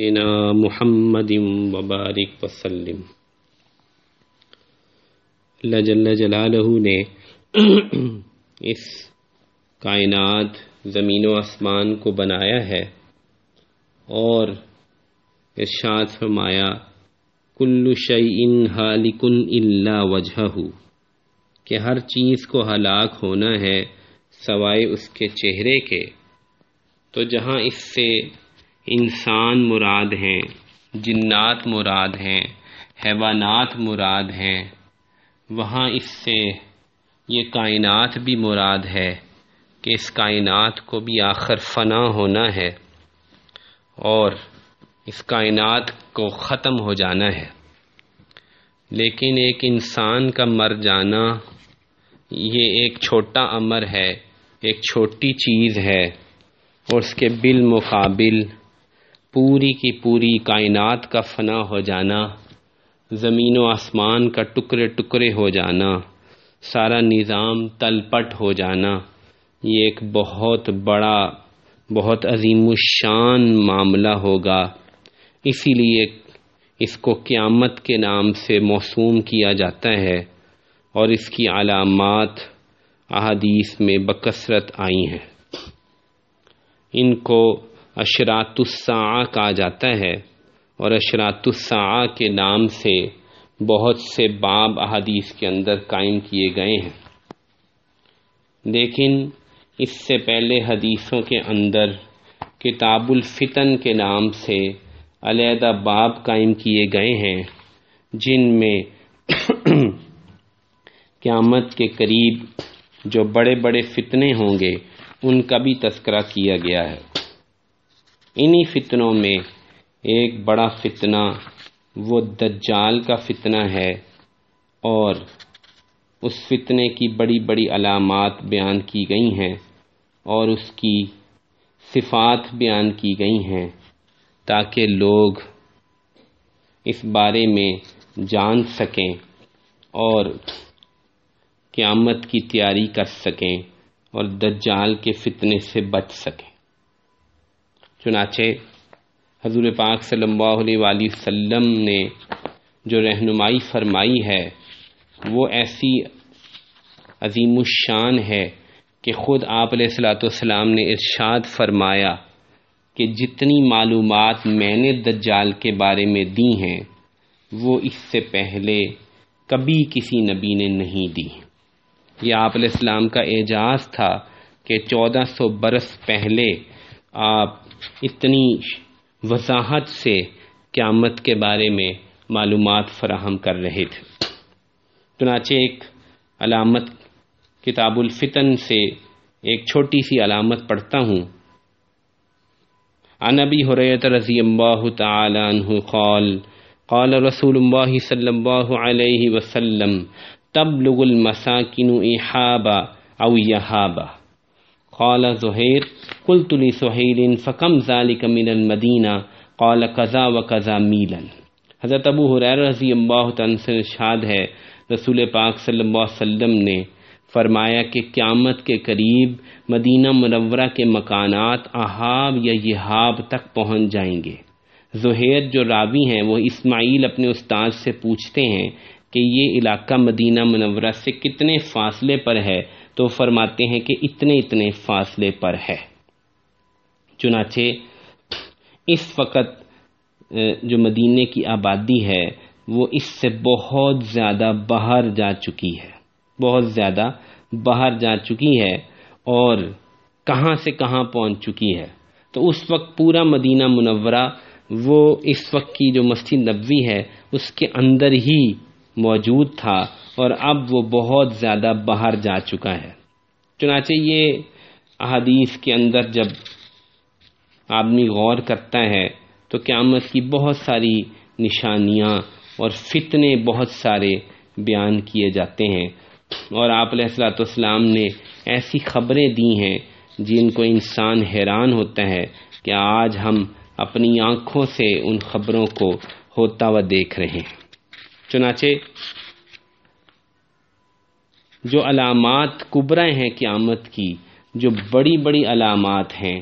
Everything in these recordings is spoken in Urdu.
سيدنا محمد وبارک وسلم. اللہ جل جلالہ نے اس کائنات زمین و آسمان کو بنایا ہے اور ارشاد فرمایا، کل شعین حالکن اللہ وجہ کہ ہر چیز کو ہلاک ہونا ہے سوائے اس کے چہرے کے۔ تو جہاں اس سے انسان مراد ہیں، جنات مراد ہیں، حیوانات مراد ہیں۔ وہاں اس سے یہ کائنات بھی مراد ہے کہ اس کائنات کو بھی آخر فنا ہونا ہے اور اس کائنات کو ختم ہو جانا ہے۔ لیکن ایک انسان کا مر جانا یہ ایک چھوٹا امر ہے، ایک چھوٹی چیز ہے اور اس کے بالمقابل پوری کی پوری کائنات کا فنا ہو جانا، زمین و آسمان کا ٹکڑے ٹکڑے ہو جانا، سارا نظام تل پٹ ہو جانا۔ یہ ایک بہت بڑا، بہت عظیم الشان معاملہ ہوگا۔ اسی لیے اس کو قیامت کے نام سے موسوم کیا جاتا ہے اور اس کی علامات احادیث میں بکثرت آئی ہیں۔ ان کو اشرات الساعہ کہا جاتا ہے اور اشرات الساعہ کے نام سے بہت سے باب احادیث کے اندر قائم کیے گئے ہیں۔ لیکن اس سے پہلے حدیثوں کے اندر کتاب الفتن کے نام سے علیحدہ باب قائم کیے گئے ہیں، جن میں قیامت کے قریب جو بڑے بڑے فتنے ہوں گے، ان کا بھی تذکرہ کیا گیا ہے۔ انہی فتنوں میں ایک بڑا فتنہ، وہ دجال کا فتنہ ہے اور اس فتنے کی بڑی بڑی علامات بیان کی گئی ہیں اور اس کی صفات بیان کی گئی ہیں تاکہ لوگ اس بارے میں جان سکیں اور قیامت کی تیاری کر سکیں اور دجال کے فتنے سے بچ سکیں۔ چنانچہ حضور پاک صلی اللہ علیہ وآلہ وسلم نے جو رہنمائی فرمائی ہے، وہ ایسی عظیم الشان ہے کہ خود آپ علیہ السلاۃ والسلام نے ارشاد فرمایا کہ جتنی معلومات میں نے دجال کے بارے میں دی ہیں، وہ اس سے پہلے کبھی کسی نبی نے نہیں دی یہ آپ علیہ السلام کا اعجاز تھا کہ چودہ سو برس پہلے آپ اتنی وضاحت سے قیامت کے بارے میں معلومات فراہم کر رہے تھے۔ چنانچہ ایک علامت کتاب الفتن سے ایک چھوٹی سی علامت پڑھتا ہوں۔ عن ابی حریت رضی اللہ تعالی عنہ قال قال رسول اللہ صلی اللہ علیہ وسلم، تبلغ المساکن احابا او یحابا۔ قال زہیر، قلت لسہیل فکم ذالک من المدینہ، قال قضا و قضا میلا حضرت ابو حریر رضی اللہ عنہ سے ارشاد ہے، رسول پاک صلی اللہ علیہ وسلم نے فرمایا کہ قیامت کے قریب مدینہ منورہ کے مکانات احاب یا یحاب تک پہنچ جائیں گے۔ زہیر جو راوی ہیں، وہ اسماعیل اپنے استاد سے پوچھتے ہیں کہ یہ علاقہ مدینہ منورہ سے کتنے فاصلے پر ہے تو فرماتے ہیں کہ اتنے اتنے فاصلے پر ہے۔ چنانچہ، اس وقت جو مدینے کی آبادی ہے، وہ اس سے بہت زیادہ باہر جا چکی ہے۔ بہت زیادہ باہر جا چکی ہے اور کہاں سے کہاں پہنچ چکی ہے۔ تو اس وقت پورا مدینہ منورہ، وہ اس وقت کی جو مسجد نبوی ہے، اس کے اندر ہی موجود تھا۔ اور اب وہ بہت زیادہ باہر جا چکا ہے۔ چنانچہ یہ احادیث کے اندر جب آدمی غور کرتا ہے تو قیامت کی بہت ساری نشانیاں اور فتنے بہت سارے بیان کیے جاتے ہیں۔ اور آپ علیہ السلاۃ والسلام نے ایسی خبریں دی ہیں جن کو انسان حیران ہوتا ہے کہ آج ہم اپنی آنکھوں سے ان خبروں کو ہوتا ہوا دیکھ رہے ہیں۔ چنانچہ جو علامات کبرے ہیں قیامت کی، جو بڑی بڑی علامات ہیں،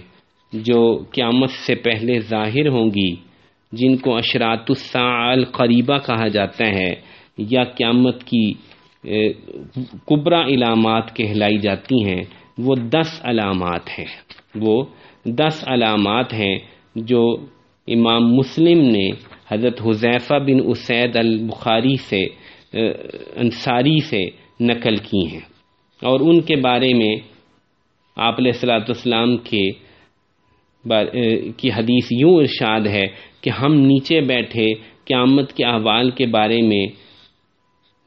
جو قیامت سے پہلے ظاہر ہوں گی، جن کو اشرات الساعل قریبہ کہا جاتا ہے، یا قیامت کی کبرا علامات کہلائی جاتی ہیں، وہ دس علامات ہیں۔ وہ دس علامات ہیں جو امام مسلم نے حضرت حذیفہ بن اسید البخاری سے انصاری سے نقل کی ہیں۔ اور ان کے بارے میں آپ علیہ السلاۃ والسلام کے کی حدیث یوں ارشاد ہے کہ ہم نیچے بیٹھے قیامت کے احوال کے بارے میں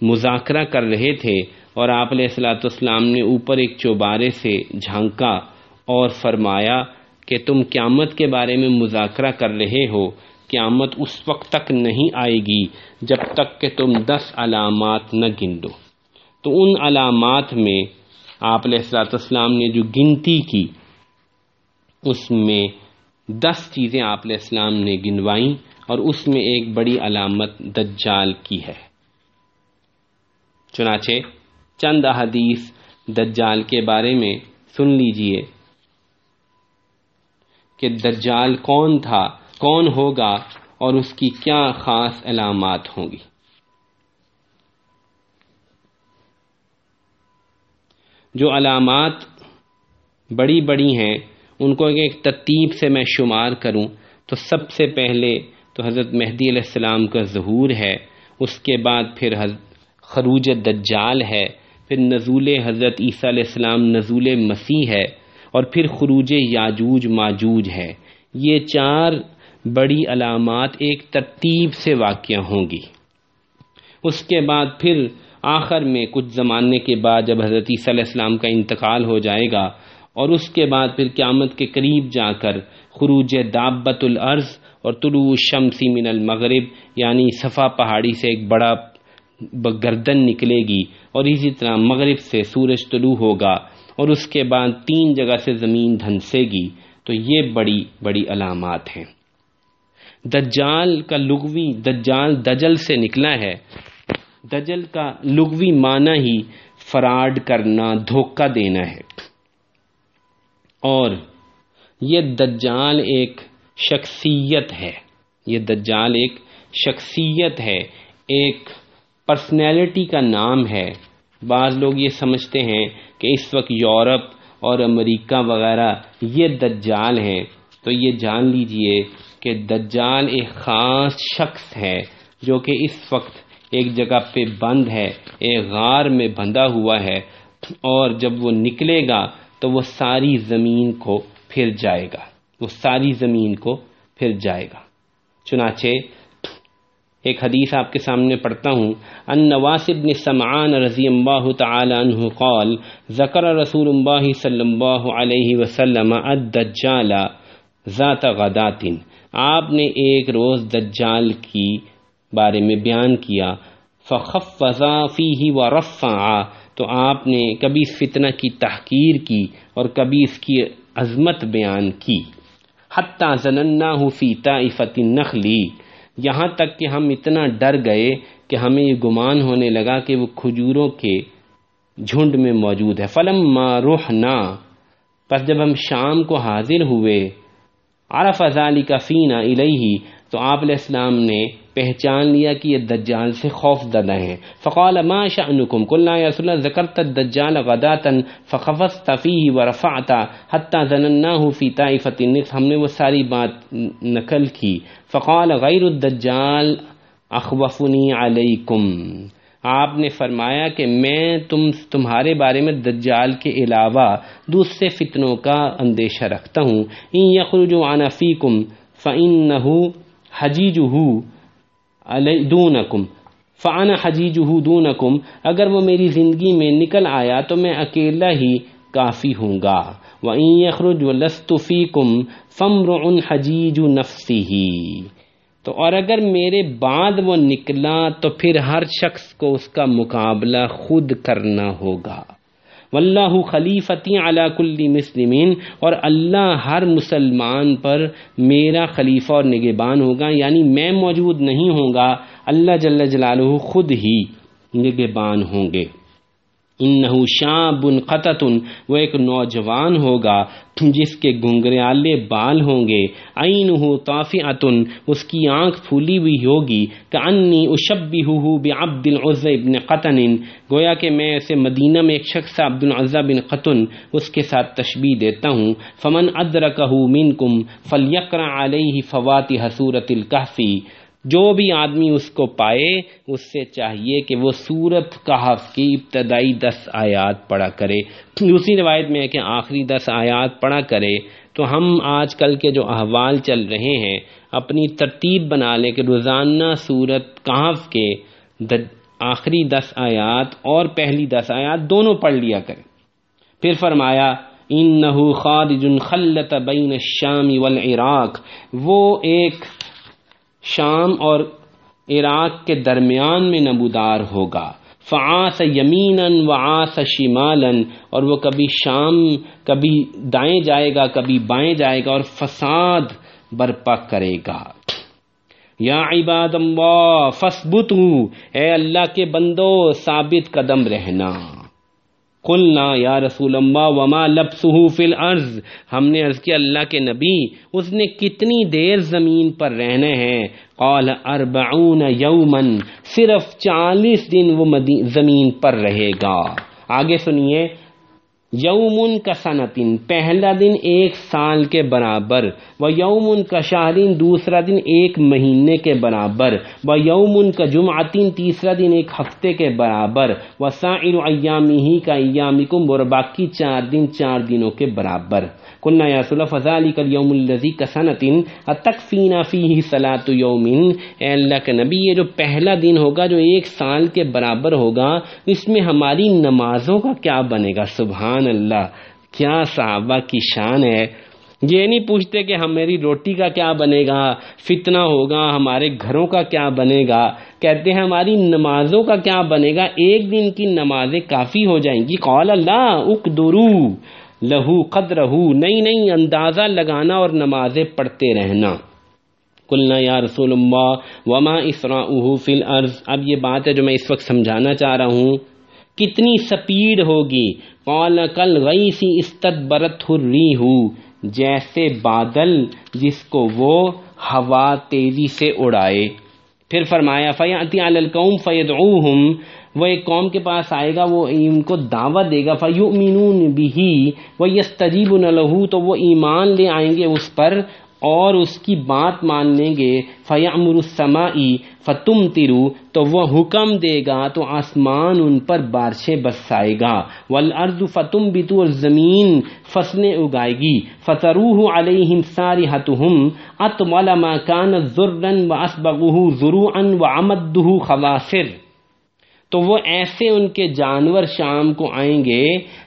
مذاکرہ کر رہے تھے اور آپ علیہ السلاۃ والسلام نے اوپر ایک چوبارے سے جھانکا اور فرمایا کہ تم قیامت کے بارے میں مذاکرہ کر رہے ہو، قیامت اس وقت تک نہیں آئے گی جب تک کہ تم دس علامات نہ گن دو تو ان علامات میں آپ علیہ السلاۃ والسلام نے جو گنتی کی، اس میں دس چیزیں آپ علیہ السلام نے گنوائیں اور اس میں ایک بڑی علامت دجال کی ہے۔ چنانچہ چند احادیث دجال کے بارے میں سن لیجیے کہ دجال کون تھا، کون ہوگا اور اس کی کیا خاص علامات ہوں گی۔ جو علامات بڑی بڑی ہیں، ان کو ایک ترتیب سے میں شمار کروں۔ تو سب سے پہلے تو حضرت مہدی علیہ السلام کا ظہور ہے، اس کے بعد پھر خروج دجال ہے، پھر نزول حضرت عیسیٰ علیہ السلام نزول مسیح ہے، اور پھر خروج یاجوج ماجوج ہے۔ یہ چار بڑی علامات ایک ترتیب سے واقع ہوں گی۔ اس کے بعد پھر آخر میں کچھ زمانے کے بعد جب حضرت عیسیٰ علیہ السلام کا انتقال ہو جائے گا اور اس کے بعد پھر قیامت کے قریب جا کر خروج دابت العرض اور طلوع شمسی من المغرب یعنی صفا پہاڑی سے ایک بڑا گردن نکلے گی اور اسی طرح مغرب سے سورج طلوع ہوگا اور اس کے بعد تین جگہ سے زمین دھنسے گی۔ تو یہ بڑی بڑی علامات ہیں۔ دجال کا لغوی دجال دجل سے نکلا ہے۔ دجل کا لغوی معنی ہی فراڈ کرنا، دھوکہ دینا ہے۔ اور یہ دجال ایک شخصیت ہے۔ یہ دجال ایک شخصیت ہے۔ ایک پرسنالٹی کا نام ہے۔ بعض لوگ یہ سمجھتے ہیں کہ اس وقت یورپ اور امریکہ وغیرہ یہ دجال ہیں۔ تو یہ جان لیجیے کہ دجال ایک خاص شخص ہے جو کہ اس وقت ایک جگہ پہ بند ہے، ایک غار میں بندھا ہوا ہے، اور جب وہ نکلے گا تو وہ ساری زمین کو پھر جائے گا۔ وہ ساری زمین کو پھر جائے گا۔ چنانچہ ایک حدیث آپ کے سامنے پڑھتا ہوں۔ ان نواس بن سمعان رضی اللہ تعالی عنہ قال، ذکر رسول اللہ صلی اللہ علیہ وسلم الدجال ذات غدات۔ آپ نے ایک روز دجال کی بارے میں بیان کیا فخف فیہ ورفع تو آپ نے کبھی اس فتنہ کی تحقیر کی اور کبھی اس کی عظمت بیان کی۔ حتی زنناہ فی طائفت النخلی یہاں تک کہ ہم اتنا ڈر گئے کہ ہمیں یہ گمان ہونے لگا کہ وہ کھجوروں کے جھنڈ میں موجود ہے۔ فلم روح نہ پس جب ہم شام کو حاضر ہوئے، عرف ازالی کا فینہ الہی تو آپ علیہ السلام نے پہچان لیا کہ یہ دجال سے خوف زدہ ہیں۔ فقال ما شأنکم؟ قلنا یا رسول اللہ، ذکرت الدجال غداتا فخفصت فیہ ورفعتا حتی ظنناہ فی طائفت النصف، ہم نے وہ ساری بات نقل کی۔ فقال غیر الدجال اخوفنی علیکم۔ آپ نے فرمایا کہ میں تم، تمہارے بارے میں دجال کے علاوہ دوسرے فتنوں کا اندیشہ رکھتا ہوں۔ ان یخرج عن فیکم فانه حجیجہ دونکم. فانا حجیجہ دونکم. اگر وہ میری زندگی میں نکل آیا تو میں اکیلا ہی کافی ہوں گا. وَإِن يَخْرُجْ وَلَسْتُ فِيكُمْ فَمْرُعٌ حَجِيجُ نَفْسِهِ. تو اور اگر میرے بعد وہ نکلا تو پھر ہر شخص کو اس کا مقابلہ خود کرنا ہوگا. واللہ خلیفتی علی کل مسلمین، اور اللہ ہر مسلمان پر میرا خلیفہ اور نگبان ہوگا یعنی میں موجود نہیں ہوں گا، اللہ جل جلالہ خود ہی نگبان ہوں گے۔ انہو شاب قطن وہ ایک نوجوان ہوگا جس کے گنگریالے بال ہوں گے عینہ طافعتن اس کی آنکھ پھولی ہوئی ہوگی کانی اشبہہ بعبد العزہ ابن قطن گویا کہ میں اسے مدینہ میں ایک شخص عبد العزہ بن قطن، اس کے ساتھ تشبیح دیتا ہوں، فمن ادرکہ منکم فلیقرع علیہ فواتح سورۃ الکہفی جو بھی آدمی اس کو پائے، اس سے چاہیے کہ وہ سورت کہف کی ابتدائی دس آیات پڑھا کرے۔ دوسری روایت میں ہے کہ آخری دس آیات پڑھا کرے۔ تو ہم آج کل کے جو احوال چل رہے ہیں، اپنی ترتیب بنا لیں کہ روزانہ سورت کہف کے آخری دس آیات اور پہلی دس آیات دونوں پڑھ لیا کرے۔ پھر فرمایا ان خارج خلط بین الشام والعراق وہ ایک شام اور عراق کے درمیان میں نبودار ہوگا۔ فعاس یمیناً و آس شمالن اور وہ کبھی شام، کبھی دائیں جائے گا، کبھی بائیں جائے گا، اور فساد برپا کرے گا۔ یا عباد اللہ فسبتو اے اللہ کے بندو، ثابت قدم رہنا۔ قلنا یا رسول اللہ وما لبسه فی الارض۔ ہم نے عرض کیا اللہ کے نبی، اس نے کتنی دیر زمین پر رہنے ہیں۔ قال اربعون یومن صرف چالیس دن وہ زمین پر رہے گا۔ آگے سنیے۔ یومن کا صنعتن پہلا دن ایک سال کے برابر، و یومن کا شاہرین دوسرا دن ایک مہینے کے برابر، و یومن کا جمعتن، تیسرا دن ایک ہفتے کے برابر، و سائر ایامی ہی کا ایامکم اور باقی چار دن چار دنوں کے برابر۔ کلنا یا صلی فضالی کل یوم الزی کا صنعتن تکفینہ فی اے اللہ کے نبی، یہ جو پہلا دن ہوگا، جو ایک سال کے برابر ہوگا، اس میں ہماری نمازوں کا کیا بنے گا؟ سبحان اللہ، کیا صحابہ کی شان ہے؟ یہ نہیں پوچھتے کہ ہم میری روٹی کا کیا بنے گا؟ فتنہ ہوگا، ہمارے گھروں کا کیا بنے گا؟ کہتے ہیں ہماری نمازوں کا کیا بنے گا؟ ایک دن کی نمازیں کافی ہو جائیں گی۔ قول اللہ اک درو لہو قد رہو نئی نئی اندازہ لگانا اور نمازیں پڑھتے رہنا۔ کلنا یا رسول اللہ، وما اسرا فی الارض۔ اب یہ بات ہے جو میں اس وقت سمجھانا چاہ رہا ہوں۔ کتنی سپیڈ ہوگی۔ قال کل غی سی استد برت ہو جیسے بادل جس کو وہ ہوا تیزی سے اڑائے۔ پھر فرمایا، فیاتی القوم فید وہ ایک قوم کے پاس آئے گا، وہ ان کو دعوت دے گا۔ فیؤمنون بھی وہ یس تجیب لہو تو وہ ایمان لے آئیں گے اس پر اور اس کی بات مان لیں گے۔ فیامر السمائی فتم ترو تو وہ حکم دے گا، تو آسمان ان پر بارشیں برسائے گا۔ والارض فتم بتو اور زمین فصلیں اگائے گی فتروح علیہم ساری حتہم اتمال ما کان ذرن و اسبغہ ذروعا و عمدہ خواسر تو وہ ایسے ان کے جانور شام کو آئیں گے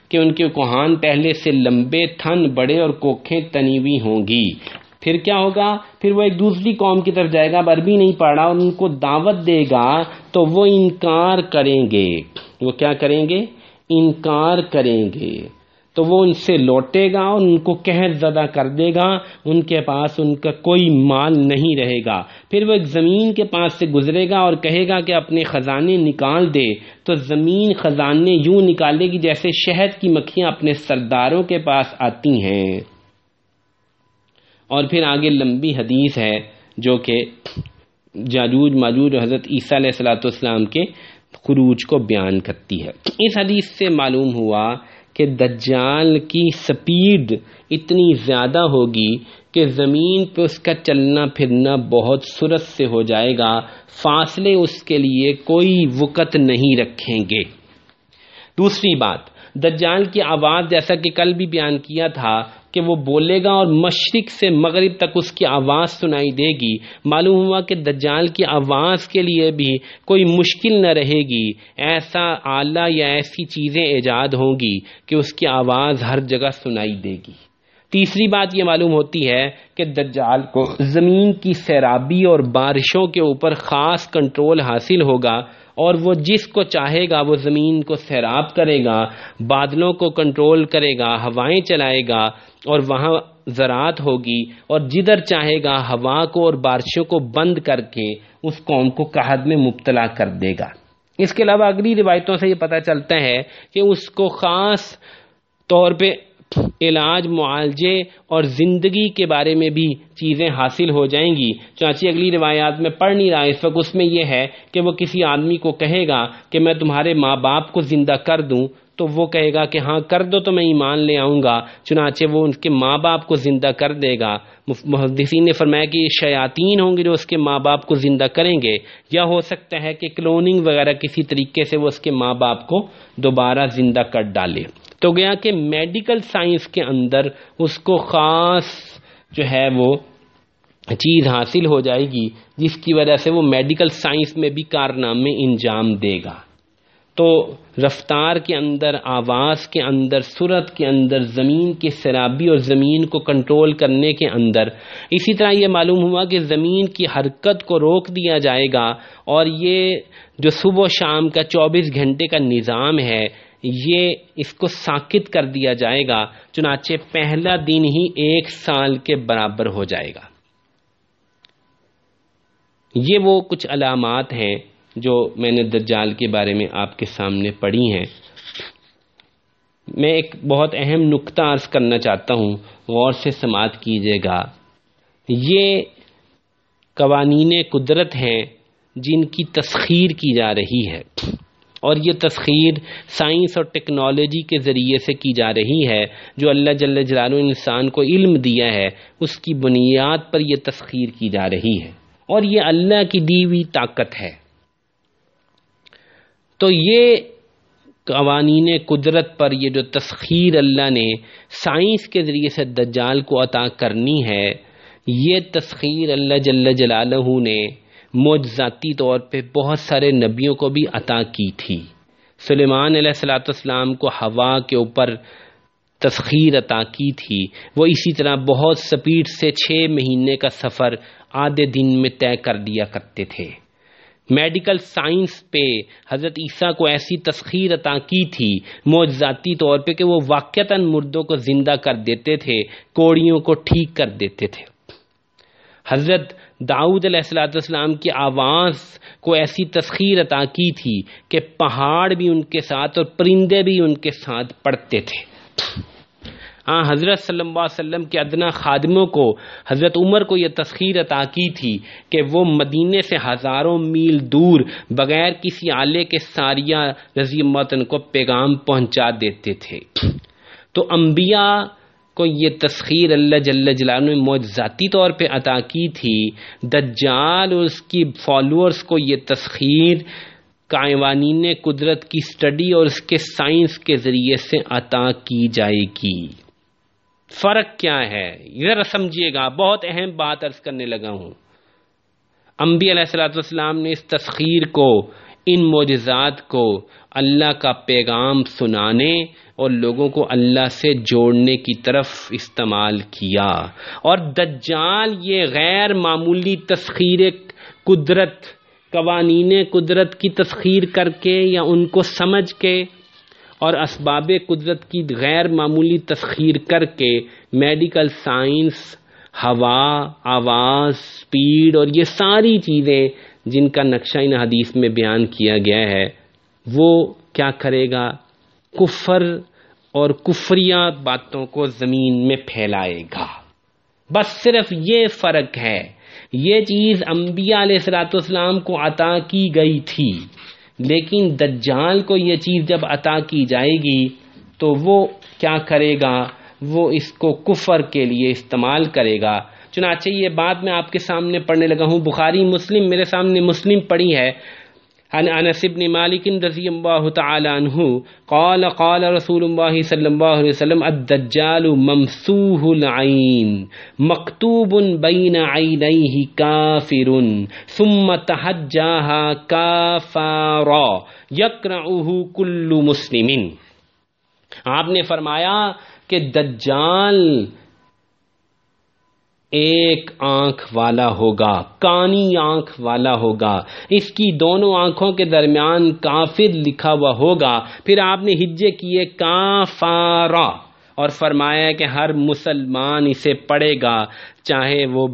کہ ان کے کوہان پہلے سے لمبے تھن، بڑے اور کوکھیں تنی ہوئی ہوں گی۔ پھر کیا ہوگا؟ پھر وہ ایک دوسری قوم کی طرف جائے گا، اب عربی نہیں پڑھا اور ان کو دعوت دے گا، تو وہ انکار کریں گے۔ وہ کیا کریں گے؟ انکار کریں گے۔ تو وہ ان سے لوٹے گا اور ان کو قہر زدہ کر دے گا، ان کے پاس ان کا کوئی مال نہیں رہے گا۔ پھر وہ ایک زمین کے پاس سے گزرے گا اور کہے گا کہ اپنے خزانے نکال دے۔ تو زمین خزانے یوں نکالے گی جیسے شہد کی مکھیاں اپنے سرداروں کے پاس آتی ہیں۔ اور پھر آگے لمبی حدیث ہے جو کہ جاجوج ماجوج حضرت عیسیٰ علیہ السلاۃ والسلام کے خروج کو بیان کرتی ہے۔ اس حدیث سے معلوم ہوا کہ دجال کی سپیڈ اتنی زیادہ ہوگی کہ زمین پہ اس کا چلنا پھرنا بہت سرت سے ہو جائے گا۔ فاصلے اس کے لیے کوئی وقت نہیں رکھیں گے۔ دوسری بات، دجال کی آواز جیسا کہ کل بھی بیان کیا تھا کہ وہ بولے گا اور مشرق سے مغرب تک اس کی آواز سنائی دے گی۔ معلوم ہوا کہ دجال کی آواز کے لیے بھی کوئی مشکل نہ رہے گی۔ ایسا آلہ یا ایسی چیزیں ایجاد ہوں گی کہ اس کی آواز ہر جگہ سنائی دے گی۔ تیسری بات یہ معلوم ہوتی ہے کہ دجال کو زمین کی سیرابی اور بارشوں کے اوپر خاص کنٹرول حاصل ہوگا۔ اور وہ جس کو چاہے گا، وہ زمین کو سیراب کرے گا، بادلوں کو کنٹرول کرے گا، ہوائیں چلائے گا، اور وہاں زراعت ہوگی، اور جدھر چاہے گا، ہوا کو اور بارشوں کو بند کر کے اس قوم کو قحط میں مبتلا کر دے گا۔ اس کے علاوہ اگلی روایتوں سے یہ پتہ چلتا ہے کہ اس کو خاص طور پہ علاج، معالجے اور زندگی کے بارے میں بھی چیزیں حاصل ہو جائیں گی۔ چانچی اگلی روایات میں پڑھ نہیں رہا، اس وقت اس میں یہ ہے کہ وہ کسی آدمی کو کہے گا کہ میں تمہارے ماں باپ کو زندہ کر دوں، تو وہ کہے گا کہ ہاں کر دو تو میں ایمان لے آؤں گا۔ چنانچہ وہ ان کے ماں باپ کو زندہ کر دے گا۔ محدثین نے فرمایا کہ شیاطین ہوں گے جو اس کے ماں باپ کو زندہ کریں گے۔ یا ہو سکتا ہے کہ کلوننگ وغیرہ کسی طریقے سے وہ اس کے ماں باپ کو دوبارہ زندہ کر ڈالے۔ تو گیا کہ میڈیکل سائنس کے اندر اس کو خاص جو ہے وہ چیز حاصل ہو جائے گی، جس کی وجہ سے وہ میڈیکل سائنس میں بھی کارنامے انجام دے گا۔ تو رفتار کے اندر، آواز کے اندر، صورت کے اندر، زمین کی سرابی اور زمین کو کنٹرول کرنے کے اندر، اسی طرح یہ معلوم ہوا کہ زمین کی حرکت کو روک دیا جائے گا اور یہ جو صبح و شام کا چوبیس گھنٹے کا نظام ہے یہ اس کو ساکت کر دیا جائے گا، چنانچہ پہلا دن ہی ایک سال کے برابر ہو جائے گا۔ یہ وہ کچھ علامات ہیں جو میں نے دجال کے بارے میں آپ کے سامنے پڑھی ہیں۔ میں ایک بہت اہم نقطہ عرض کرنا چاہتا ہوں، غور سے سماعت کیجیے گا۔ یہ قوانین قدرت ہیں جن کی تسخیر کی جا رہی ہے۔ اور یہ تسخیر سائنس اور ٹیکنالوجی کے ذریعے سے کی جا رہی ہے، جو اللہ جل جلال انسان کو علم دیا ہے، اس کی بنیاد پر یہ تسخیر کی جا رہی ہے۔ اور یہ اللہ کی دی ہوئی طاقت ہے۔ تو یہ قوانین قدرت پر یہ جو تسخیر اللہ نے سائنس کے ذریعے سے دجال کو عطا کرنی ہے، یہ تسخیر اللہ جل جلالہ نے معجزاتی طور پہ بہت سارے نبیوں کو بھی عطا کی تھی۔ سلیمان علیہ السلاۃ والسلام کو ہوا کے اوپر تسخیر عطا کی تھی۔ وہ اسی طرح بہت سپیڈ سے چھ مہینے کا سفر آدھے دن میں طے کر دیا کرتے تھے۔ میڈیکل سائنس پہ حضرت عیسیٰ کو ایسی تسخیر عطا کی تھی موجزاتی طور پہ کہ وہ واقعتاً مردوں کو زندہ کر دیتے تھے، کوڑیوں کو ٹھیک کر دیتے تھے۔ حضرت داؤد علیہ السلاۃ والسلام کی آواز کو ایسی تسخیر عطا کی تھی کہ پہاڑ بھی ان کے ساتھ اور پرندے بھی ان کے ساتھ پڑتے تھے۔ ہاں حضرت صلی اللہ علیہ وسلم کے ادنا خادموں کو، حضرت عمر کو یہ تسخیر عطا کی تھی کہ وہ مدینے سے ہزاروں میل دور بغیر کسی آلے کے ساریہ رضی متن کو پیغام پہنچا دیتے تھے۔ تو انبیاء کو یہ تسخیر اللہ جل جلال نے موج ذاتی طور پہ عطا کی تھی۔ دجال اور اس کی فالوورز کو یہ تسخیر قائوانین قدرت کی سٹڈی اور اس کے سائنس کے ذریعے سے عطا کی جائے گی۔ فرق کیا ہے؟ ذرا سمجھیے گا، بہت اہم بات عرض کرنے لگا ہوں۔ انبی علیہ السلاۃ والسلام نے اس تسخیر کو ان معجزات کو اللہ کا پیغام سنانے اور لوگوں کو اللہ سے جوڑنے کی طرف استعمال کیا۔ اور دجال یہ غیر معمولی تسخیر قدرت، قوانین قدرت کی تسخیر کر کے یا ان کو سمجھ کے اور اسباب قدرت کی غیر معمولی تسخیر کر کے میڈیکل سائنس، ہوا، آواز، سپیڈ اور یہ ساری چیزیں جن کا نقشہ ان حدیث میں بیان کیا گیا ہے، وہ کیا کرے گا؟ کفر اور کفریہ باتوں کو زمین میں پھیلائے گا۔ بس صرف یہ فرق ہے، یہ چیز انبیاء علیہ السلاۃ والسلام کو عطا کی گئی تھی، لیکن دجال کو یہ چیز جب عطا کی جائے گی، تو وہ کیا کرے گا؟ وہ اس کو کفر کے لیے استعمال کرے گا۔ چنانچہ یہ بات میں آپ کے سامنے پڑھنے لگا ہوں۔ بخاری، مسلم، میرے سامنے مسلم پڑھی ہے۔ عن انس بن مالك رضي الله تعالى عنه قال قال رسول الله صلى الله عليه وسلم، الدجال ممسوح العين مكتوب بين عينيه كافر ثم تهجاها كافارا يقرعه كل مسلم۔ آپ نے فرمایا کہ دجال ایک آنکھ والا ہوگا، کانی آنکھ والا ہوگا۔ اس کی دونوں آنکھوں کے درمیان کافر لکھا ہوا ہوگا۔ پھر آپ نے ہجے کیے کافارا اور فرمایا کہ ہر مسلمان اسے پڑھے گا، چاہے وہ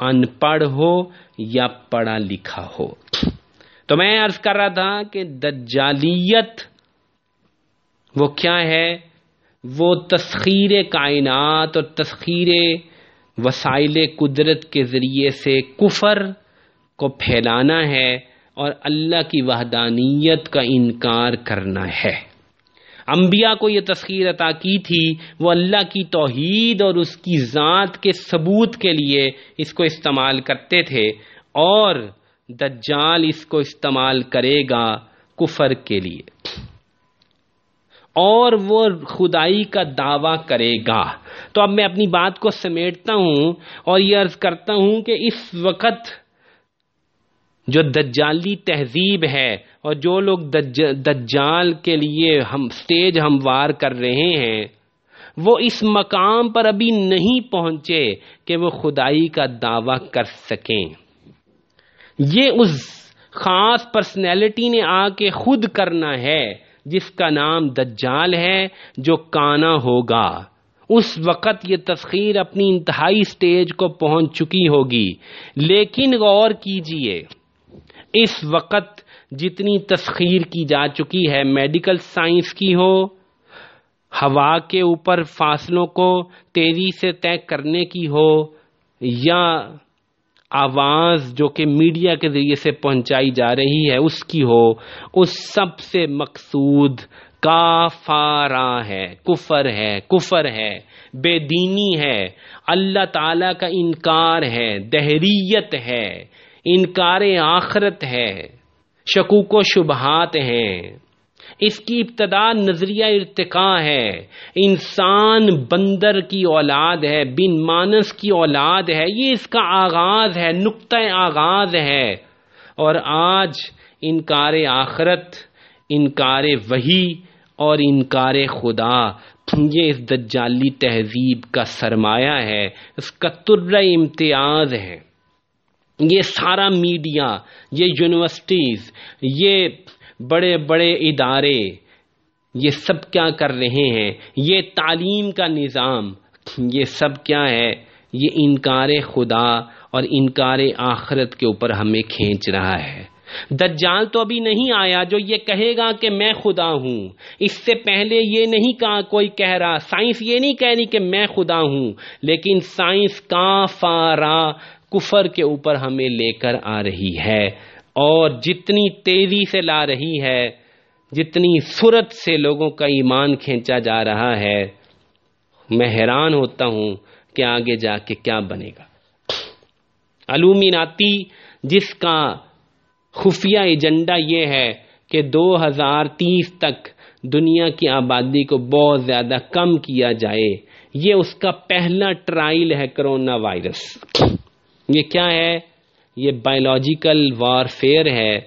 ان پڑھ ہو یا پڑھا لکھا ہو۔ تو میں عرض کر رہا تھا کہ دجالیت وہ کیا ہے؟ وہ تسخیر کائنات اور تسخیر وسائل قدرت کے ذریعے سے کفر کو پھیلانا ہے اور اللہ کی وحدانیت کا انکار کرنا ہے۔ انبیاء کو یہ تسخیر عطا کی تھی، وہ اللہ کی توحید اور اس کی ذات کے ثبوت کے لیے اس کو استعمال کرتے تھے اور دجال اس کو استعمال کرے گا کفر کے لیے۔ اور وہ خدائی کا دعویٰ کرے گا۔ تو اب میں اپنی بات کو سمیٹتا ہوں اور یہ عرض کرتا ہوں کہ اس وقت جو دجالی تہذیب ہے اور جو لوگ دجال کے لیے ہم سٹیج ہموار کر رہے ہیں، وہ اس مقام پر ابھی نہیں پہنچے کہ وہ خدائی کا دعویٰ کر سکیں۔ یہ اس خاص پرسنالٹی نے آ کے خود کرنا ہے۔ جس کا نام دجال ہے جو کانا ہوگا۔ اس وقت یہ تسخیر اپنی انتہائی سٹیج کو پہنچ چکی ہوگی۔ لیکن غور کیجیے، اس وقت جتنی تسخیر کی جا چکی ہے میڈیکل سائنس کی ہو، ہوا کے اوپر فاصلوں کو تیزی سے طے کرنے کی ہو یا آواز جو کہ میڈیا کے ذریعے سے پہنچائی جا رہی ہے، اس کی ہو، اس سب سے مقصود کافارا ہے، کفر ہے کفر ہے، بے دینی ہے، اللہ تعالی کا انکار ہے، دہریت ہے، انکار آخرت ہے، شکوک و شبہات ہیں۔ اس کی ابتدا نظریہ ارتقاء ہے۔ انسان بندر کی اولاد ہے، بن مانس کی اولاد ہے، یہ اس کا آغاز ہے، نقطۂ آغاز ہے۔ اور آج انکار آخرت، انکار وہی اور انکار خدا یہ اس دجالی تہذیب کا سرمایہ ہے، اس کا تر امتیاز ہے۔ یہ سارا میڈیا، یہ یونیورسٹیز، یہ بڑے بڑے ادارے یہ سب کیا کر رہے ہیں؟ یہ تعلیم کا نظام، یہ سب کیا ہے؟ یہ انکار خدا اور انکار آخرت کے اوپر ہمیں کھینچ رہا ہے۔ دجال تو ابھی نہیں آیا جو یہ کہے گا کہ میں خدا ہوں۔ اس سے پہلے یہ نہیں کہا کوئی کہہ رہا، سائنس یہ نہیں کہہ رہی کہ میں خدا ہوں، لیکن سائنس کا فارا کفر کے اوپر ہمیں لے کر آ رہی ہے۔ اور جتنی تیزی سے لا رہی ہے، جتنی صورت سے لوگوں کا ایمان کھینچا جا رہا ہے، میں حیران ہوتا ہوں کہ آگے جا کے کیا بنے گا۔ علومیناتی جس کا خفیہ ایجنڈا یہ ہے کہ دو ہزار تیس تک دنیا کی آبادی کو بہت زیادہ کم کیا جائے، یہ اس کا پہلا ٹرائل ہے کرونا وائرس۔ یہ کیا ہے؟ یہ بایولوجیکل وارفیئر ہے،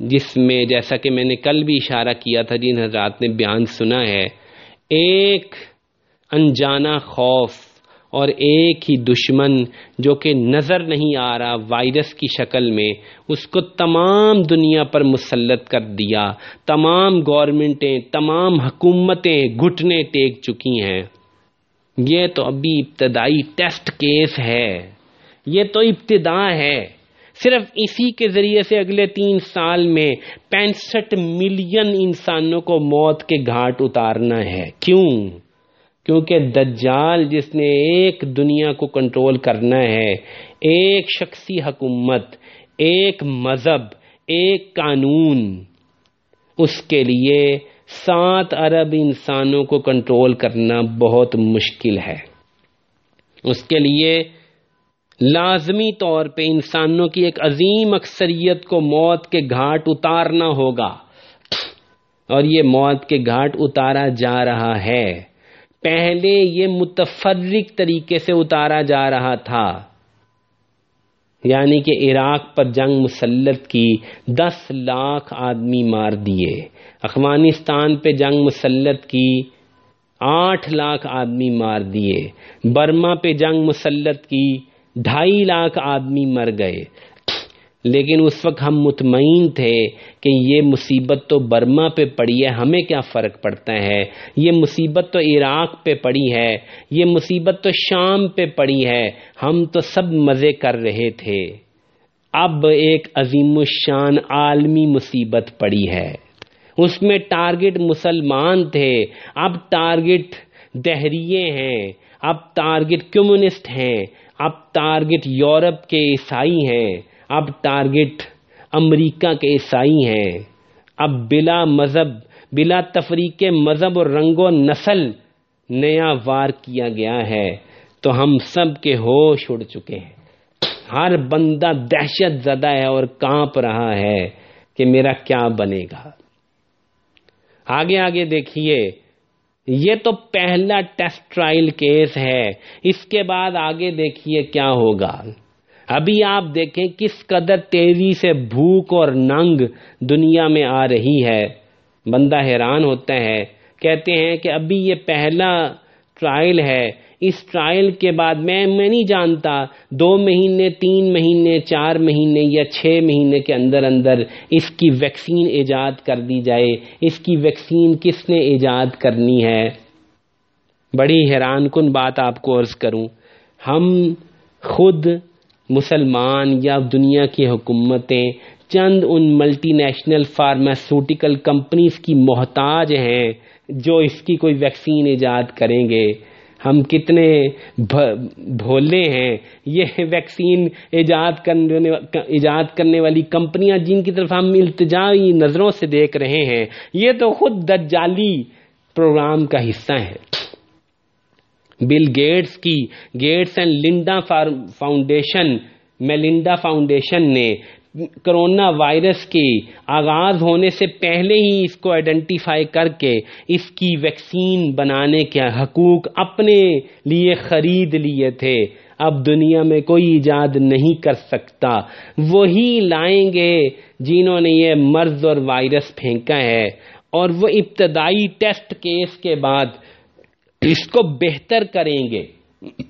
جس میں جیسا کہ میں نے کل بھی اشارہ کیا تھا جن حضرات نے بیان سنا ہے، ایک انجانا خوف اور ایک ہی دشمن جو کہ نظر نہیں آ رہا وائرس کی شکل میں، اس کو تمام دنیا پر مسلط کر دیا۔ تمام گورنمنٹیں، تمام حکومتیں گھٹنے ٹیک چکی ہیں۔ یہ تو ابھی ابتدائی ٹیسٹ کیس ہے۔ یہ تو ابتدا ہے۔ صرف اسی کے ذریعے سے اگلے تین سال میں پینسٹھ ملین انسانوں کو موت کے گھاٹ اتارنا ہے۔ کیوں؟ کیونکہ دجال جس نے ایک دنیا کو کنٹرول کرنا ہے، ایک شخصی حکومت، ایک مذہب، ایک قانون، اس کے لیے سات ارب انسانوں کو کنٹرول کرنا بہت مشکل ہے۔ اس کے لیے لازمی طور پہ انسانوں کی ایک عظیم اکثریت کو موت کے گھاٹ اتارنا ہوگا۔ اور یہ موت کے گھاٹ اتارا جا رہا ہے۔ پہلے یہ متفرق طریقے سے اتارا جا رہا تھا۔ یعنی کہ عراق پر جنگ مسلط کی دس لاکھ آدمی مار دیے۔ افغانستان پہ جنگ مسلط کی آٹھ لاکھ آدمی مار دیے۔ برما پہ جنگ مسلط کی ڈھائی لاکھ آدمی مر گئے۔ لیکن اس وقت ہم مطمئن تھے کہ یہ مصیبت تو برما پہ پڑی ہے، ہمیں کیا فرق پڑتا ہے؟ یہ مصیبت تو عراق پہ پڑی ہے، یہ مصیبت تو شام پہ پڑی ہے۔ ہم تو سب مزے کر رہے تھے۔ اب ایک عظیم الشان عالمی مصیبت پڑی ہے۔ اس میں ٹارگٹ مسلمان تھے۔ اب ٹارگٹ دہریے ہیں۔ اب ٹارگٹ کمیونسٹ ہیں۔ اب ٹارگٹ یورپ کے عیسائی ہیں، اب ٹارگٹ امریکہ کے عیسائی ہیں۔ اب بلا مذہب، بلا تفریق مذہب اور رنگ و نسل نیا وار کیا گیا ہے۔ تو ہم سب کے ہوش اڑ چکے ہیں۔ ہر بندہ دہشت زدہ ہے اور کانپ رہا ہے کہ میرا کیا بنے گا۔ آگے آگے دیکھیے یہ تو پہلا ٹیسٹ ٹرائل کیس ہے۔ اس کے بعد آگے دیکھیے کیا ہوگا۔ ابھی آپ دیکھیں کس قدر تیزی سے بھوک اور ننگ دنیا میں آ رہی ہے۔ بندہ حیران ہوتا ہے۔ کہتے ہیں کہ ابھی یہ پہلا ٹرائل ہے۔ اس ٹرائل کے بعد میں میں نہیں جانتا۔ دو مہینے، تین مہینے، چار مہینے یا چھ مہینے کے اندر اندر اس کی ویکسین ایجاد کر دی جائے۔ اس کی ویکسین کس نے ایجاد کرنی ہے؟ بڑی حیران کن بات آپ کو عرض کروں۔ ہم خود مسلمان یا دنیا کی حکومتیں چند ان ملٹی نیشنل فارماسوٹیکل کمپنیز کی محتاج ہیں جو اس کی کوئی ویکسین ایجاد کریں گے۔ ہم کتنے بھولے ہیں۔ یہ ویکسین ایجاد کرنے ایجاد کرنے والی کمپنیاں جن کی طرف ہم التجائی نظروں سے دیکھ رہے ہیں، یہ تو خود دجالی پروگرام کا حصہ ہے بل گیٹس کی، Gates and Linda foundation, Melinda foundation نے کرونا وائرس کے آغاز ہونے سے پہلے ہی اس کو آئیڈینٹیفائی کر کے اس کی ویکسین بنانے کے حقوق اپنے لیے خرید لیے تھے۔ اب دنیا میں کوئی ایجاد نہیں کر سکتا۔ وہی لائیں گے جنہوں نے یہ مرض اور وائرس پھینکا ہے۔ اور وہ ابتدائی ٹیسٹ کیس کے بعد اس کو بہتر کریں گے۔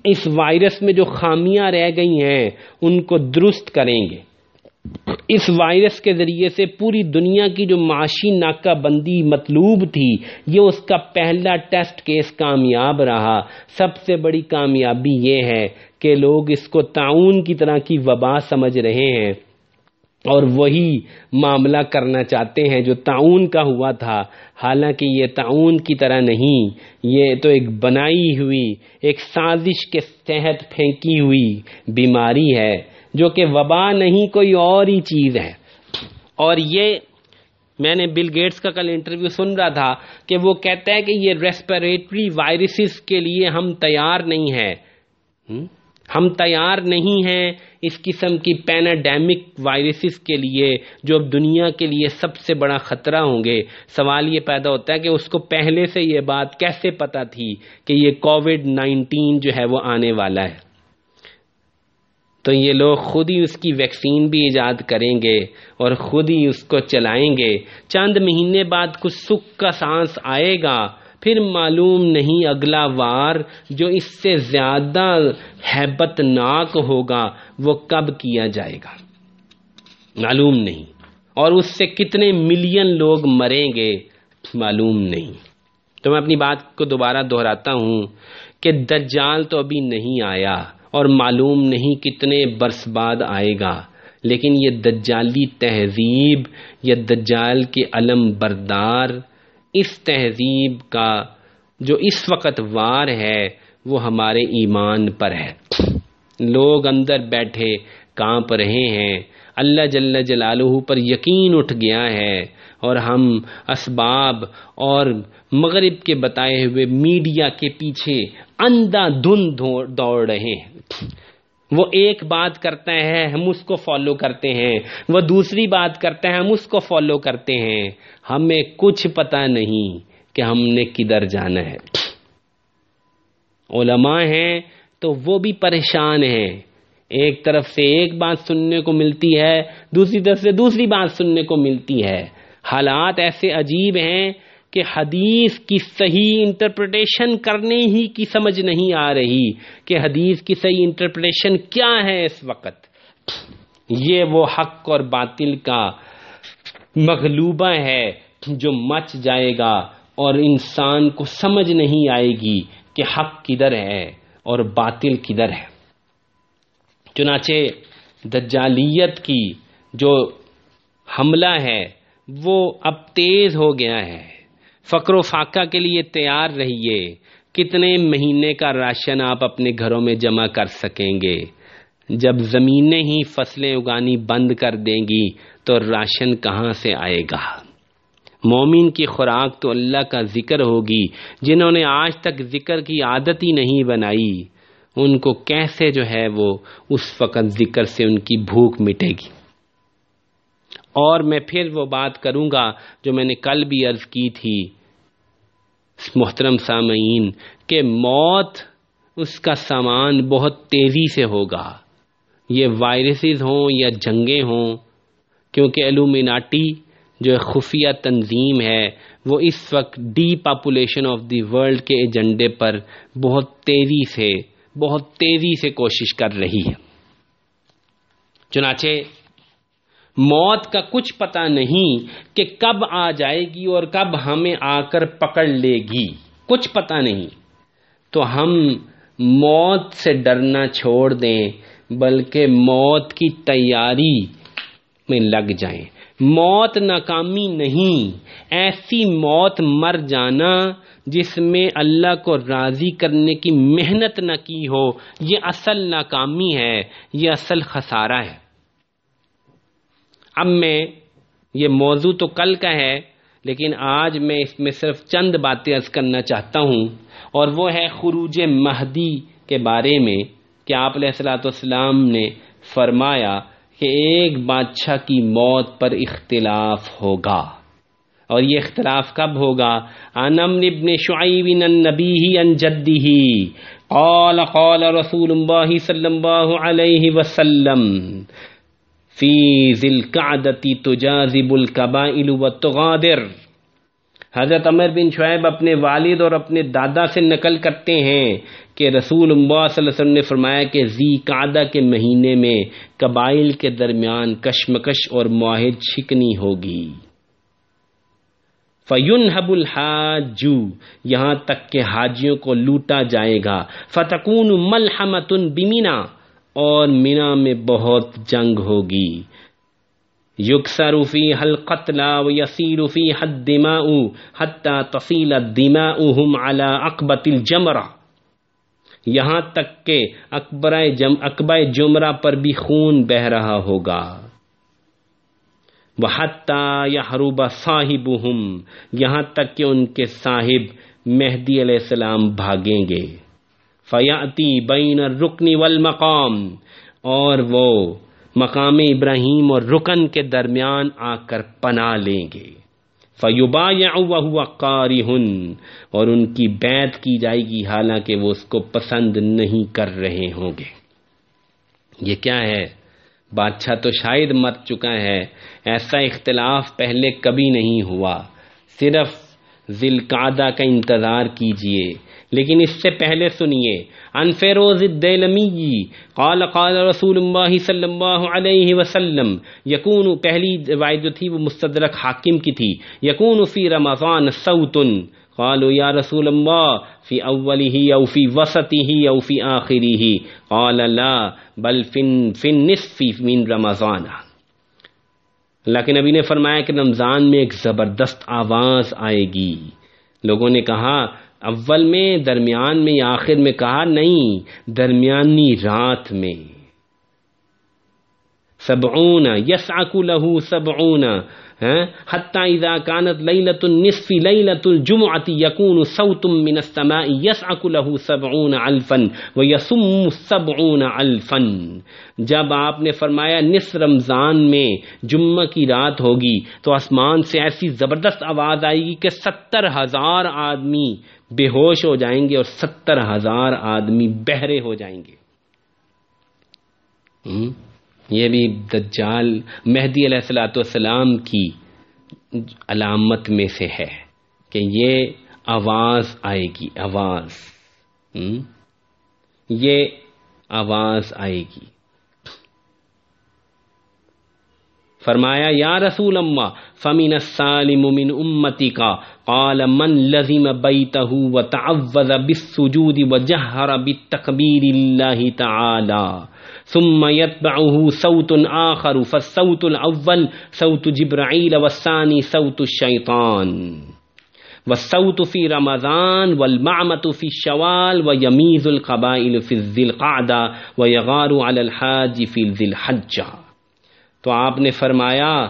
اس وائرس میں جو خامیاں رہ گئی ہیں، ان کو درست کریں گے۔ اس وائرس کے ذریعے سے پوری دنیا کی جو معاشی ناکہ بندی مطلوب تھی، یہ اس کا پہلا ٹیسٹ کیس کامیاب رہا۔ سب سے بڑی کامیابی یہ ہے کہ لوگ اس کو تعاون کی طرح کی وبا سمجھ رہے ہیں۔ اور وہی معاملہ کرنا چاہتے ہیں جو تعاون کا ہوا تھا۔ حالانکہ یہ تعاون کی طرح نہیں، یہ تو ایک بنائی ہوئی، ایک سازش کے تحت پھینکی ہوئی بیماری ہے۔ جو کہ وبا نہیں کوئی اور ہی چیز ہے۔ اور یہ میں نے بل گیٹس کا کل انٹرویو سن رہا تھا کہ وہ کہتا ہے کہ یہ ریسپریٹری وائرسز کے لیے ہم تیار نہیں ہیں۔ ہم؟ تیار نہیں ہیں اس قسم کی پیناڈیمک وائرسز کے لیے جو اب دنیا کے لیے سب سے بڑا خطرہ ہوں گے۔ سوال یہ پیدا ہوتا ہے کہ اس کو پہلے سے یہ بات کیسے پتا تھی کہ یہ کووڈ نائنٹین جو ہے وہ آنے والا ہے؟ تو یہ لوگ خود ہی اس کی ویکسین بھی ایجاد کریں گے اور خود ہی اس کو چلائیں گے۔ چند مہینے بعد کچھ سکھ کا سانس آئے گا۔ پھر معلوم نہیں اگلا وار جو اس سے زیادہ حیبت ناک ہوگا، وہ کب کیا جائے گا؟ معلوم نہیں۔ اور اس سے کتنے ملین لوگ مریں گے؟ معلوم نہیں۔ تو میں اپنی بات کو دوبارہ دہراتا ہوں کہ دجال تو ابھی نہیں آیا۔ اور معلوم نہیں کتنے برس بعد آئے گا، لیکن یہ دجالی تہذیب یا دجال کے علم بردار، اس تہذیب کا جو اس وقت وار ہے، وہ ہمارے ایمان پر ہے۔ لوگ اندر بیٹھے کانپ رہے ہیں۔ اللہ جل جلالہ پر یقین اٹھ گیا ہے اور ہم اسباب اور مغرب کے بتائے ہوئے میڈیا کے پیچھے اندھا دھن دوڑ رہے ہیں۔ وہ ایک بات کرتا ہے ہم اس کو فالو کرتے ہیں۔ وہ دوسری بات کرتا ہے ہم اس کو فالو کرتے ہیں۔ ہمیں کچھ پتا نہیں کہ ہم نے کدھر جانا ہے۔ علماء ہیں تو وہ بھی پریشان ہیں۔ ایک طرف سے ایک بات سننے کو ملتی ہے، دوسری طرف سے دوسری بات سننے کو ملتی ہے۔ حالات ایسے عجیب ہیں کہ حدیث کی صحیح انٹرپریٹیشن کرنے ہی کی سمجھ نہیں آ رہی کہ حدیث کی صحیح انٹرپریٹیشن کیا ہے اس وقت۔ یہ وہ حق اور باطل کا مغلوبہ ہے جو مچ جائے گا اور انسان کو سمجھ نہیں آئے گی کہ حق کدھر ہے اور باطل کدھر ہے۔ چنانچہ دجالیت کی جو حملہ ہے، وہ اب تیز ہو گیا ہے۔ فقر و فاقہ کے لیے تیار رہیے۔ کتنے مہینے کا راشن آپ اپنے گھروں میں جمع کر سکیں گے۔ جب زمینیں ہی فصلیں اگانی بند کر دیں گی، تو راشن کہاں سے آئے گا؟ مومن کی خوراک تو اللہ کا ذکر ہوگی، جنہوں نے آج تک ذکر کی عادت ہی نہیں بنائی۔ ان کو کیسے جو ہے وہ اس وقت ذکر سے ان کی بھوک مٹے گی۔ اور میں پھر وہ بات کروں گا جو میں نے کل بھی عرض کی تھی۔ محترم سامعین، کہ موت اس کا سامان بہت تیزی سے ہوگا۔ یہ وائرسز ہوں یا جنگیں ہوں، کیونکہ ایلومیناٹی جو خفیہ تنظیم ہے، وہ اس وقت depopulation of the world کے ایجنڈے پر بہت تیزی سے بہت تیزی سے کوشش کر رہی ہے۔ چنانچہ، موت کا کچھ پتہ نہیں کہ کب آ جائے گی اور کب ہمیں آ کر پکڑ لے گی۔ کچھ پتہ نہیں۔ تو ہم موت سے ڈرنا چھوڑ دیں، بلکہ موت کی تیاری میں لگ جائیں۔ موت ناکامی نہیں، ایسی موت مر جانا جس میں اللہ کو راضی کرنے کی محنت نہ کی ہو، یہ اصل ناکامی ہے، یہ اصل خسارہ ہے۔ اب میں یہ موضوع تو کل کا ہے، لیکن آج میں اس میں صرف چند باتیں عرض کرنا چاہتا ہوں، اور وہ ہے خروج مہدی کے بارے میں کہ آپ علیہ السلاۃ والسلام نے فرمایا کہ ایک بادشاہ کی موت پر اختلاف ہوگا۔ اور یہ اختلاف کب ہوگا؟ انم ابن شعیب نبی ہی ان جدی ہی قال قال رسول اللہ صلی اللہ علیہ وسلم، فی ذل قعدتی تجازب القبائل والتغادر. حضرت عمر بن شعیب اپنے والد اور اپنے دادا سے نقل کرتے ہیں کہ رسول اللہ صلی اللہ علیہ وسلم نے فرمایا کہ زی قعدہ کے مہینے میں قبائل کے درمیان کشمکش اور معاہد شکنی ہوگی۔ فیون حب الحاجو یہاں تک کہ حاجیوں کو لوٹا جائے گا۔ فتقون ملحمتن بمینا اور مینا میں بہت جنگ ہوگی۔ یکسر فی حل قتلا و یسیر فی حد دماء حتی تصیل دماؤہم علی اقبت الجمرہ۔ یہاں تک کہ اکبر جم اکبر جمرہ پر بھی خون بہ رہا ہوگا۔ وہ حتیٰ یا حروبہ صاحب یہاں تک کہ ان کے صاحب مہدی علیہ السلام بھاگیں گے۔ فیاتی بین رکنی والمقام، اور وہ مقام ابراہیم اور رکن کے درمیان آ کر پناہ لیں گے۔ فیوبا یا قاری اور ان کی بیت کی جائے گی، حالانکہ وہ اس کو پسند نہیں کر رہے ہوں گے۔ یہ کیا ہے؟ بادشاہ تو شاید مر چکا ہے، ایسا اختلاف پہلے کبھی نہیں ہوا۔ صرف ذیل کا انتظار کیجیے۔ لیکن اس سے پہلے سنیے ان فیروز الدیلمی، قال قال رسول اللہ صلی اللہ علیہ وسلم، یکون پہلی روایت جو تھی وہ مستدرک حاکم کی تھی، یکون فی رمضان صوتن قالوا یا رسول اللہ، فی اولی او فی وسطی او فی آخری قال لا بل فن فن نصف من رمضان۔ اللہ کے نبی نے فرمایا کہ رمضان میں ایک زبردست آواز آئے گی۔ لوگوں نے کہا، اول میں، درمیان میں یا آخر میں؟ کہا، نہیں، درمیانی رات میں۔ سبعون یسعک لہو سبعون حتی اذا كانت لیلت النصف لیلت الجمعة یکون صوت من السماء یسعک لہو سبعون علفا ویسم سبعون علفا جب آپ نے فرمایا نصف رمضان میں جمعہ کی رات ہوگی، تو آسمان سے ایسی زبردست آواز آئے گی کہ ستر ہزار آدمی بے ہوش ہو جائیں گے اور ستر ہزار آدمی بہرے ہو جائیں گے۔ یہ بھی دجال مہدی علیہ السلاۃ والسلام کی علامت میں سے ہے کہ یہ آواز آئے گی، آواز یہ آواز آئے گی۔ فرمایا، یا رسول اما فمن السالم من امتك قال من لزم بيته وتعوذ بالسجود وجهر بالتكبير الله تعالى ثم يتبعه صوت آخر، فالصوت الأول صوت جبرائيل، والثاني صوت الشيطان. والصوت في رمضان، والمعمة في الشوال، ويميز القبائل في ذي القعدة، ويغار على الحاج في ذي الحجة تو آپ نے فرمایا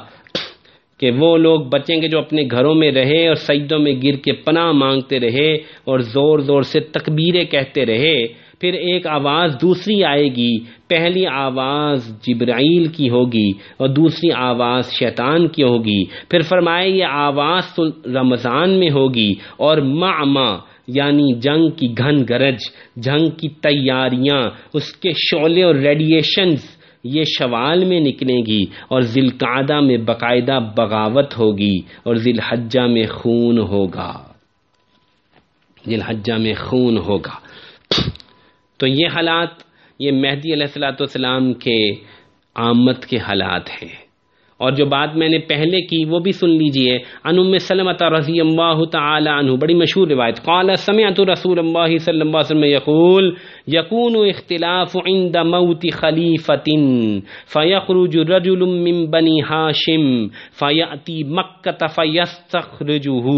کہ وہ لوگ بچیں گے جو اپنے گھروں میں رہے اور سجدوں میں گر کے پناہ مانگتے رہے اور زور زور سے تکبیریں کہتے رہے پھر ایک آواز دوسری آئے گی، پہلی آواز جبرائیل کی ہوگی اور دوسری آواز شیطان کی ہوگی۔ پھر فرمائے، یہ آواز تو رمضان میں ہوگی اور معما یعنی جنگ کی گھن گرج، جنگ کی تیاریاں، اس کے شعلے اور ریڈیشنز، یہ شوال میں نکلیں گی اور ذیل میں باقاعدہ بغاوت ہوگی اور ذیل حجہ میں خون ہوگا۔ ذیل حجہ میں خون ہوگا۔ تو یہ حالات یہ مہدی علیہ السلاۃ والسلام کے آمد کے حالات ہیں۔ اور جو بات میں نے پہلے کی وہ بھی سن لیجیے۔ ان ام رضی اللہ تعالی عنہ، بڑی مشہور روایت۔ قال، سمعت رسول اللہ صلی اللہ علیہ وسلم یقول، یکون اختلاف عند موت خلیفۃ، فیخرج رجل من بنی ہاشم، فیاتی مکہ فیستخرجه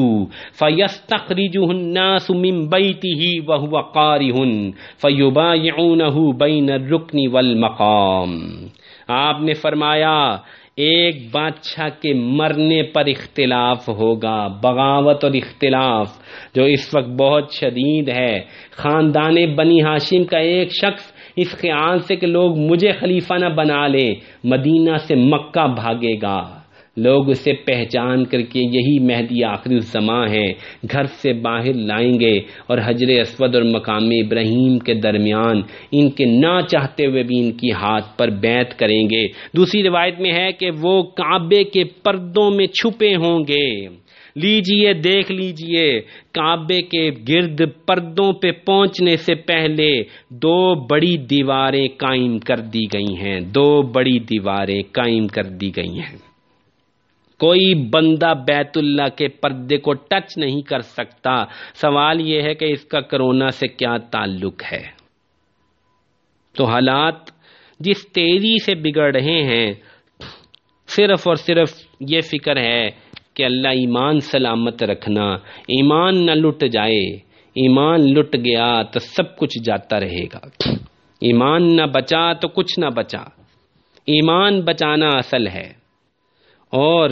فیستخرجه الناس من بیته وهو قارہ فیبایعونه بین الرکن والمقام۔ آپ نے فرمایا ایک بادشاہ کے مرنے پر اختلاف ہوگا، بغاوت اور اختلاف، جو اس وقت بہت شدید ہے۔ خاندان بنی ہاشم کا ایک شخص اس خیال سے کہ لوگ مجھے خلیفہ نہ بنا لیں، مدینہ سے مکہ بھاگے گا۔ لوگ اسے پہچان کر کے یہی مہدی آخری الزماں ہے، گھر سے باہر لائیں گے۔ اور حجر اسود اور مقام ابراہیم کے درمیان ان کے نہ چاہتے ہوئے بھی ان کی ہاتھ پر بیت کریں گے۔ دوسری روایت میں ہے کہ وہ کعبے کے پردوں میں چھپے ہوں گے۔ لیجیے، دیکھ لیجیے، کعبے کے گرد پردوں پہ پہنچنے سے پہلے دو بڑی دیواریں قائم کر دی گئی ہیں۔ دو بڑی دیواریں قائم کر دی گئی ہیں۔ کوئی بندہ بیت اللہ کے پردے کو ٹچ نہیں کر سکتا۔ سوال یہ ہے کہ اس کا کرونا سے کیا تعلق ہے؟ تو حالات جس تیزی سے بگڑ رہے ہیں، صرف اور صرف یہ فکر ہے کہ اللہ ایمان سلامت رکھنا، ایمان نہ لٹ جائے، ایمان لٹ گیا تو سب کچھ جاتا رہے گا۔ ایمان نہ بچا تو کچھ نہ بچا۔ ایمان بچانا اصل ہے۔ اور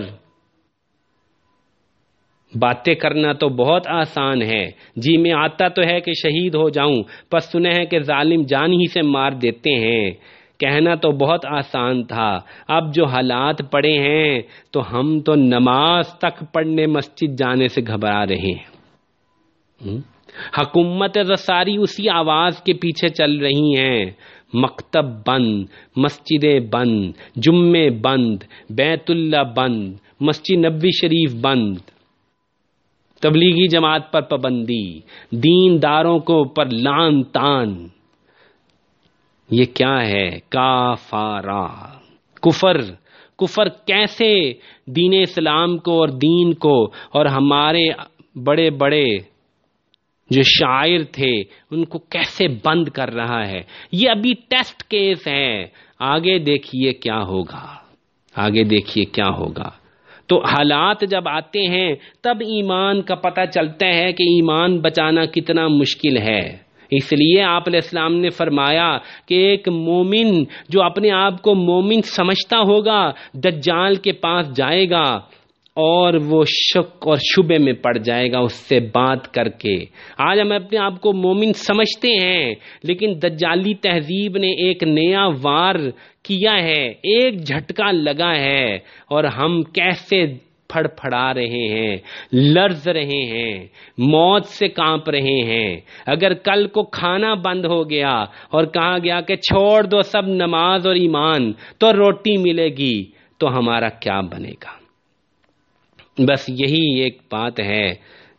باتیں کرنا تو بہت آسان ہے۔ جی میں آتا تو ہے کہ شہید ہو جاؤں پس سنے ہیں کہ ظالم جان ہی سے مار دیتے ہیں۔ کہنا تو بہت آسان تھا۔ اب جو حالات پڑے ہیں، تو ہم تو نماز تک پڑھنے مسجد جانے سے گھبرا رہے ہیں۔ حکومت رساری اسی آواز کے پیچھے چل رہی ہیں۔ مکتب بند، مسجدیں بند، جمعے بند، بیت اللہ بند، مسجد نبی شریف بند۔ تبلیغی جماعت پر پابندی دین داروں کو پر لان تان۔ یہ کیا ہے؟ کافارا کفر کفر کیسے دین اسلام کو اور دین کو اور ہمارے بڑے بڑے جو شاعر تھے، ان کو کیسے بند کر رہا ہے؟ یہ ابھی ٹیسٹ کیس ہے آگے دیکھیے کیا ہوگا۔ آگے دیکھیے کیا ہوگا۔ تو حالات جب آتے ہیں، تب ایمان کا پتہ چلتا ہے کہ ایمان بچانا کتنا مشکل ہے۔ اس لیے آپ علیہ السلام نے فرمایا کہ ایک مومن جو اپنے آپ کو مومن سمجھتا ہوگا، دجال کے پاس جائے گا۔ اور وہ شک اور شبے میں پڑ جائے گا اس سے بات کر کے۔ آج ہم اپنے آپ کو مومن سمجھتے ہیں، لیکن دجالی تہذیب نے ایک نیا وار کیا ہے، ایک جھٹکا لگا ہے، اور ہم کیسے پھڑ پھڑا رہے ہیں، لرز رہے ہیں، موت سے کانپ رہے ہیں۔ اگر کل کو کھانا بند ہو گیا اور کہا گیا کہ چھوڑ دو سب نماز اور ایمان، تو روٹی ملے گی، تو ہمارا کیا بنے گا؟ بس یہی ایک بات ہے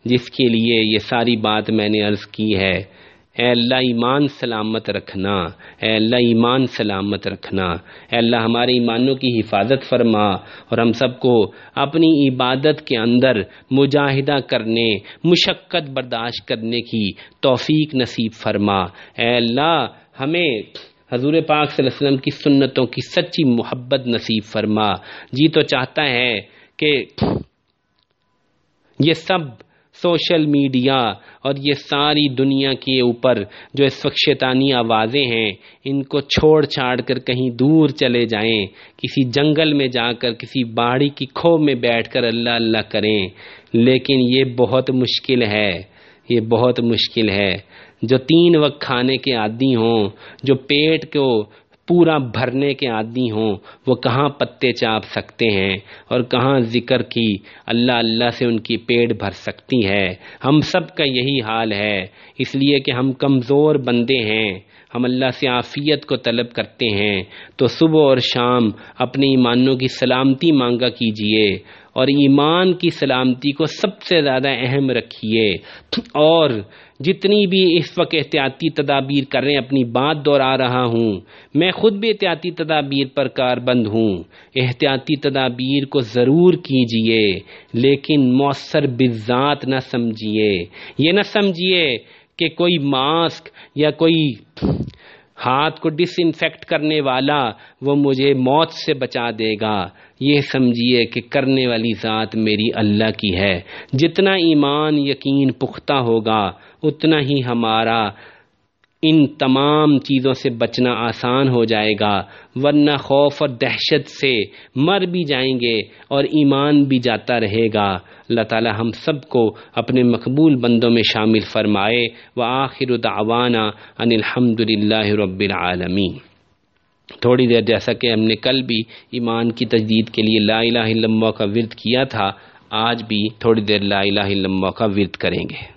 جس کے لیے یہ ساری بات میں نے عرض کی ہے۔ اے اللہ، ایمان سلامت رکھنا، اے اللہ، ایمان سلامت رکھنا۔ اے اللہ، ہمارے ایمانوں کی حفاظت فرما اور ہم سب کو اپنی عبادت کے اندر مجاہدہ کرنے، مشقت برداشت کرنے کی توفیق نصیب فرما۔ اے اللہ، ہمیں حضور پاک صلی اللہ علیہ وسلم کی سنتوں کی سچی محبت نصیب فرما۔ جی تو چاہتا ہے کہ یہ سب سوشل میڈیا اور یہ ساری دنیا کے اوپر جو اس وقت شیطانی آوازیں ہیں، ان کو چھوڑ چھاڑ کر کہیں دور چلے جائیں، کسی جنگل میں جا کر، کسی باڑی کی کھو میں بیٹھ کر اللہ اللہ کریں۔ لیکن یہ بہت مشکل ہے، یہ بہت مشکل ہے۔ جو تین وقت کھانے کے عادی ہوں، جو پیٹ کو پورا بھرنے کے عادی ہوں۔ وہ کہاں پتے چاپ سکتے ہیں اور کہاں ذکر کی اللہ اللہ سے ان کی پیٹ بھر سکتی ہے۔ ہم سب کا یہی حال ہے۔ اس لیے کہ ہم کمزور بندے ہیں۔ ہم اللہ سے عافیت کو طلب کرتے ہیں۔ تو صبح اور شام اپنے ایمانوں کی سلامتی مانگا کیجیے۔ اور ایمان کی سلامتی کو سب سے زیادہ اہم رکھیے۔ اور جتنی بھی اس وقت احتیاطی تدابیر کر رہے ہیں اپنی بات دہرا رہا ہوں۔ میں خود بھی احتیاطی تدابیر پر کار بند ہوں۔ احتیاطی تدابیر کو ضرور کیجیے، لیکن مؤثر بذات نہ سمجھیے یہ نہ سمجھیے کہ کوئی ماسک یا کوئی ہاتھ کو ڈس انفیکٹ کرنے والا وہ مجھے موت سے بچا دے گا۔ یہ سمجھیے کہ کرنے والی ذات میری اللہ کی ہے۔ جتنا ایمان یقین پختہ ہوگا، اتنا ہی ہمارا ان تمام چیزوں سے بچنا آسان ہو جائے گا، ورنہ خوف اور دہشت سے مر بھی جائیں گے اور ایمان بھی جاتا رہے گا۔ اللہ تعالی ہم سب کو اپنے مقبول بندوں میں شامل فرمائے۔ و آخر دعوانا ان الحمد للہ رب العالمین۔ تھوڑی دیر جیسا کہ ہم نے کل بھی ایمان کی تجدید کے لیے لا الہ الا اللہ کا ورد کیا تھا، آج بھی تھوڑی دیر لا الہ الا اللہ کا ورد کریں گے۔